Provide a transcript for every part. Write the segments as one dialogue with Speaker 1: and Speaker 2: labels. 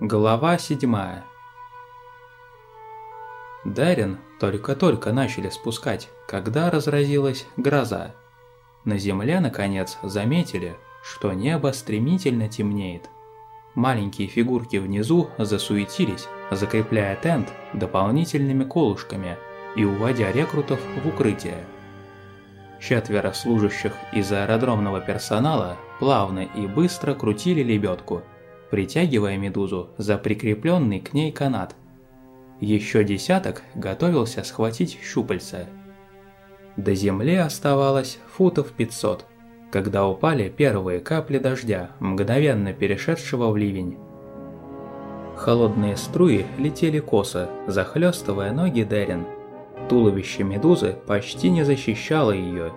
Speaker 1: Глава 7 Дарин только-только начали спускать, когда разразилась гроза. На земле, наконец, заметили, что небо стремительно темнеет. Маленькие фигурки внизу засуетились, закрепляя тент дополнительными колышками и уводя рекрутов в укрытие. Четверо служащих из аэродромного персонала плавно и быстро крутили лебедку – притягивая медузу за прикрепленный к ней канат. Еще десяток готовился схватить щупальца. До земли оставалось футов 500, когда упали первые капли дождя, мгновенно перешедшего в ливень. Холодные струи летели косо, захлестывая ноги Дерин. Туловище медузы почти не защищало ее.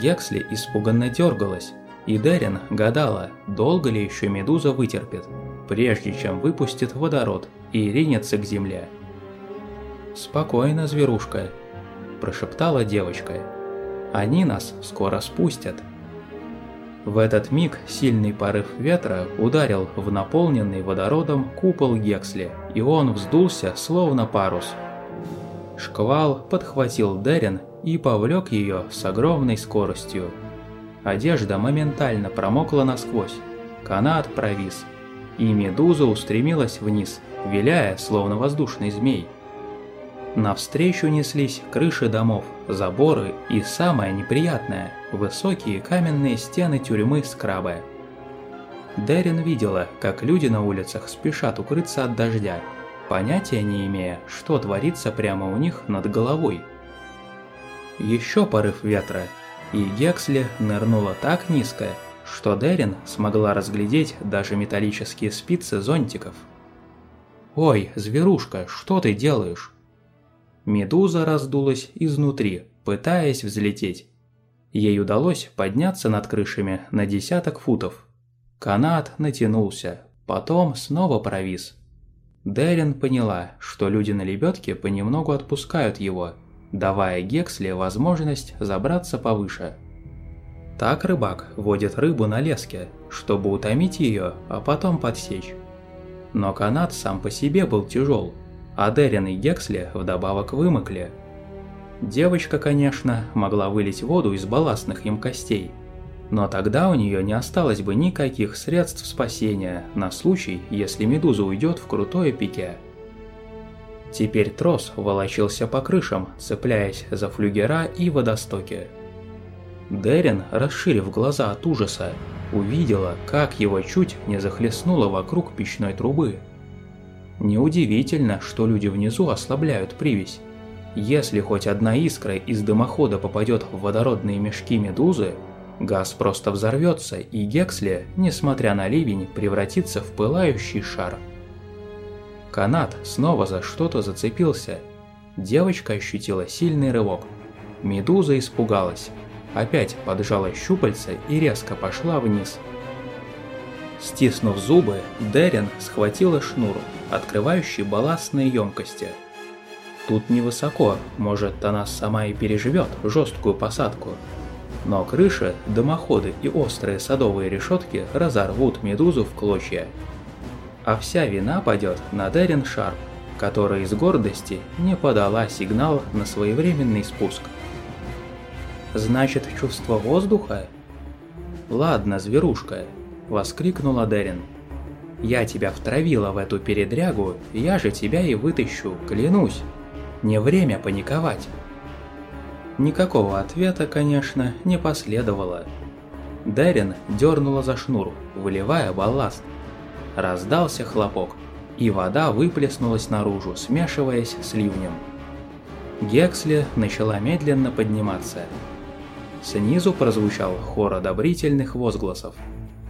Speaker 1: Гексли испуганно дергалась, и Дерин гадала, долго ли еще Медуза вытерпит, прежде чем выпустит водород и ринется к земле. «Спокойно, зверушка», – прошептала девочка. «Они нас скоро спустят». В этот миг сильный порыв ветра ударил в наполненный водородом купол Гексли, и он вздулся, словно парус. Шквал подхватил Дерин и повлек ее с огромной скоростью. Одежда моментально промокла насквозь, канат провис, и медуза устремилась вниз, виляя, словно воздушный змей. Навстречу неслись крыши домов, заборы и самое неприятное – высокие каменные стены тюрьмы Скрабе. Дерин видела, как люди на улицах спешат укрыться от дождя, понятия не имея, что творится прямо у них над головой. Еще порыв ветра, и Гексли нырнула так низко, что Дерин смогла разглядеть даже металлические спицы зонтиков. «Ой, зверушка, что ты делаешь?» Медуза раздулась изнутри, пытаясь взлететь. Ей удалось подняться над крышами на десяток футов. Канат натянулся, потом снова провис. Дерин поняла, что люди на лебедке понемногу отпускают его – давая Гексли возможность забраться повыше. Так рыбак водит рыбу на леске, чтобы утомить ее, а потом подсечь. Но канат сам по себе был тяжел, а Дерин и Гексли вдобавок вымокли. Девочка, конечно, могла вылить воду из балластных им костей, но тогда у нее не осталось бы никаких средств спасения на случай, если медуза уйдет в крутое пике. Теперь трос волочился по крышам, цепляясь за флюгера и водостоки. Дерин, расширив глаза от ужаса, увидела, как его чуть не захлестнуло вокруг печной трубы. Неудивительно, что люди внизу ослабляют привязь. Если хоть одна искра из дымохода попадет в водородные мешки медузы, газ просто взорвется, и Гексли, несмотря на ливень, превратится в пылающий шар. Канат снова за что-то зацепился. Девочка ощутила сильный рывок. Медуза испугалась. Опять поджала щупальца и резко пошла вниз. Стиснув зубы, Дерин схватила шнур, открывающий балластные емкости. Тут невысоко, может она сама и переживет жесткую посадку. Но крыши, дымоходы и острые садовые решетки разорвут медузу в клочья а вся вина пойдет на Дерин Шарп, которая из гордости не подала сигнал на своевременный спуск. «Значит, чувство воздуха?» «Ладно, зверушка», — воскликнула Дерин. «Я тебя втравила в эту передрягу, я же тебя и вытащу, клянусь. Не время паниковать». Никакого ответа, конечно, не последовало. Дерин дернула за шнур, выливая балласт. Раздался хлопок, и вода выплеснулась наружу, смешиваясь с ливнем. Гексли начала медленно подниматься. Снизу прозвучал хор одобрительных возгласов.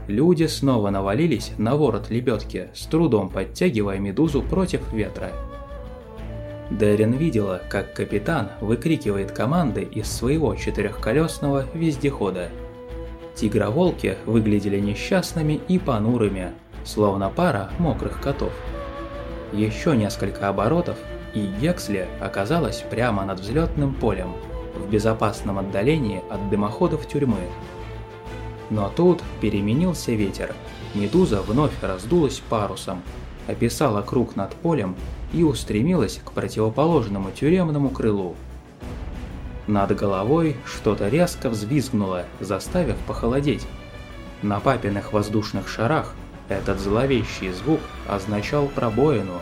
Speaker 1: Люди снова навалились на ворот лебедки, с трудом подтягивая медузу против ветра. Дерин видела, как капитан выкрикивает команды из своего четырехколесного вездехода. Тигроволки выглядели несчастными и понурыми, словно пара мокрых котов. Еще несколько оборотов, и Гексли оказалась прямо над взлетным полем, в безопасном отдалении от дымоходов тюрьмы. Но тут переменился ветер, Медуза вновь раздулась парусом, описала круг над полем и устремилась к противоположному тюремному крылу. Над головой что-то резко взвизгнуло, заставив похолодеть. На папиных воздушных шарах этот зловещий звук означал пробоину.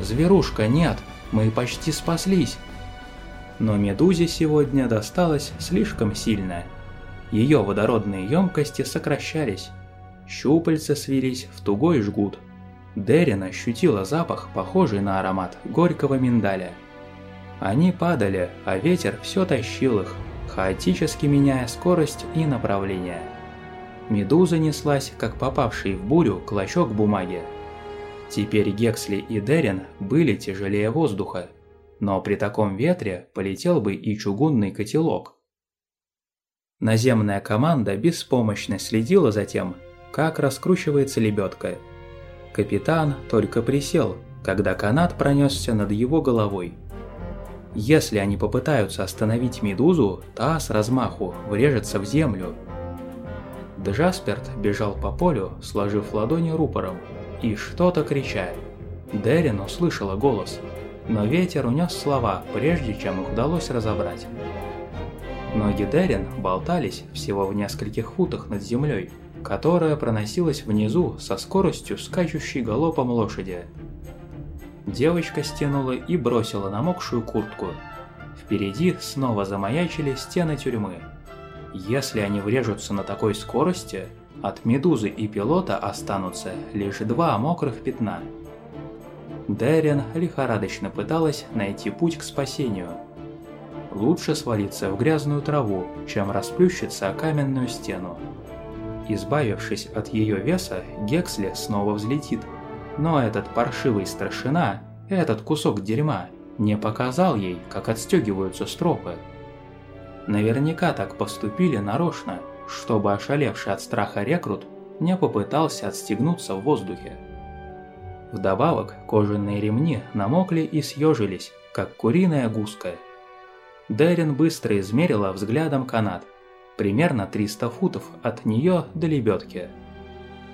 Speaker 1: «Зверушка, нет! Мы почти спаслись!» Но Медузе сегодня досталось слишком сильно. Ее водородные емкости сокращались. Щупальца свелись в тугой жгут. Дерин ощутила запах, похожий на аромат горького миндаля. Они падали, а ветер все тащил их, хаотически меняя скорость и направление. Медуза неслась, как попавший в бурю клочок бумаги. Теперь Гексли и Дерин были тяжелее воздуха, но при таком ветре полетел бы и чугунный котелок. Наземная команда беспомощно следила за тем, как раскручивается лебедка. Капитан только присел, когда канат пронесся над его головой. Если они попытаются остановить Медузу, та с размаху врежется в землю. Джасперт бежал по полю, сложив ладони рупором, и что-то крича. Дерин услышала голос, но ветер унес слова, прежде чем их удалось разобрать. Ноги Дерин болтались всего в нескольких футах над землей, которая проносилась внизу со скоростью скачущей галопом лошади. Девочка стянула и бросила намокшую куртку. Впереди снова замаячили стены тюрьмы. Если они врежутся на такой скорости, от медузы и пилота останутся лишь два мокрых пятна. Дерин лихорадочно пыталась найти путь к спасению. Лучше свалиться в грязную траву, чем расплющиться о каменную стену. Избавившись от ее веса, Гексли снова взлетит – но этот паршивый старшина, этот кусок дерьма, не показал ей, как отстегиваются стропы. Наверняка так поступили нарочно, чтобы ошалевший от страха рекрут не попытался отстегнуться в воздухе. Вдобавок, кожаные ремни намокли и съежились, как куриная гуска. Дерин быстро измерила взглядом канат, примерно 300 футов от нее до лебедки.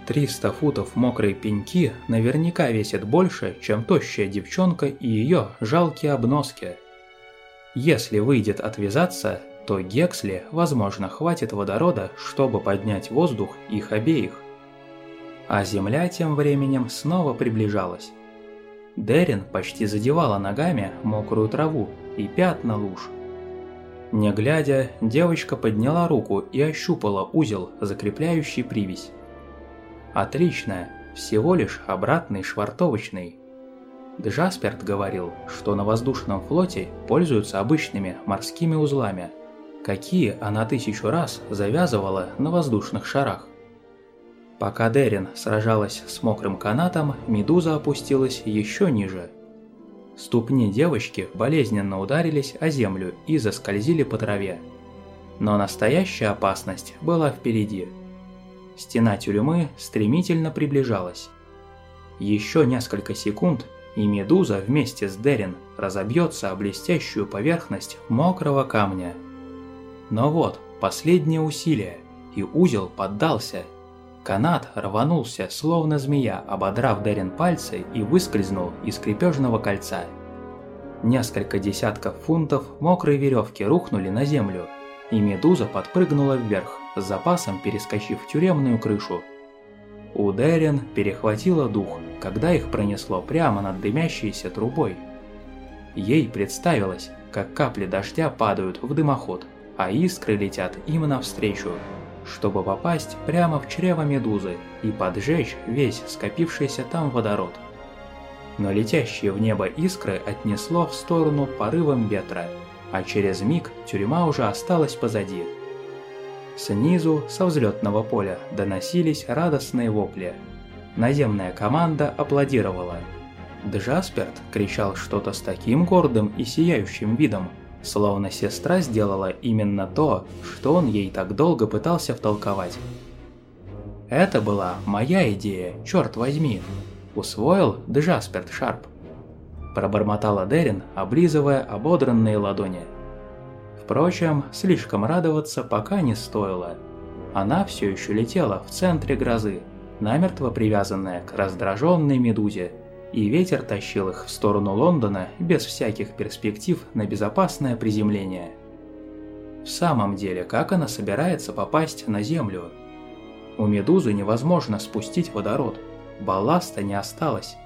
Speaker 1: 300 футов мокрой пеньки наверняка весит больше, чем тощая девчонка и ее жалкие обноски. Если выйдет отвязаться, то Гексли, возможно, хватит водорода, чтобы поднять воздух их обеих. А Земля тем временем снова приближалась. Дерин почти задевала ногами мокрую траву и пятна луж. Не глядя, девочка подняла руку и ощупала узел, закрепляющий привязь. Отлично, всего лишь обратный швартовочный. Джасперт говорил, что на воздушном флоте пользуются обычными морскими узлами, какие она тысячу раз завязывала на воздушных шарах. Пока Дерин сражалась с мокрым канатом, Медуза опустилась еще ниже. Ступни девочки болезненно ударились о землю и заскользили по траве. Но настоящая опасность была впереди – стена тюрьмы стремительно приближалась. Еще несколько секунд, и Медуза вместе с Дерин разобьется о блестящую поверхность мокрого камня. Но вот, последнее усилие, и узел поддался. Канат рванулся, словно змея, ободрав Дерин пальцы и выскользнул из крепежного кольца. Несколько десятков фунтов мокрой веревки рухнули на землю, и Медуза подпрыгнула вверх, с запасом перескочив тюремную крышу. У Дерин перехватило дух, когда их пронесло прямо над дымящейся трубой. Ей представилось, как капли дождя падают в дымоход, а искры летят им навстречу, чтобы попасть прямо в чрево медузы и поджечь весь скопившийся там водород. Но летящие в небо искры отнесло в сторону порывом ветра, а через миг тюрьма уже осталась позади. Снизу, со взлетного поля, доносились радостные вопли. Наземная команда аплодировала. Джасперт кричал что-то с таким гордым и сияющим видом, словно сестра сделала именно то, что он ей так долго пытался втолковать. «Это была моя идея, черт возьми!» – усвоил Джасперт Шарп пробормотала Дерин, облизывая ободранные ладони. Впрочем, слишком радоваться пока не стоило. Она все еще летела в центре грозы, намертво привязанная к раздраженной медузе, и ветер тащил их в сторону Лондона без всяких перспектив на безопасное приземление. В самом деле, как она собирается попасть на Землю? У Медузы невозможно спустить водород, балласта не осталось.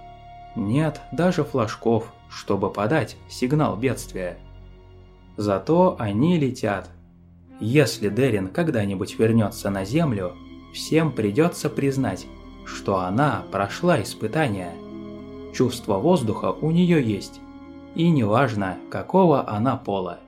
Speaker 1: Нет даже флажков, чтобы подать сигнал бедствия. Зато они летят. Если Дерин когда-нибудь вернется на Землю, всем придется признать, что она прошла испытание. Чувство воздуха у нее есть, и неважно, какого она пола.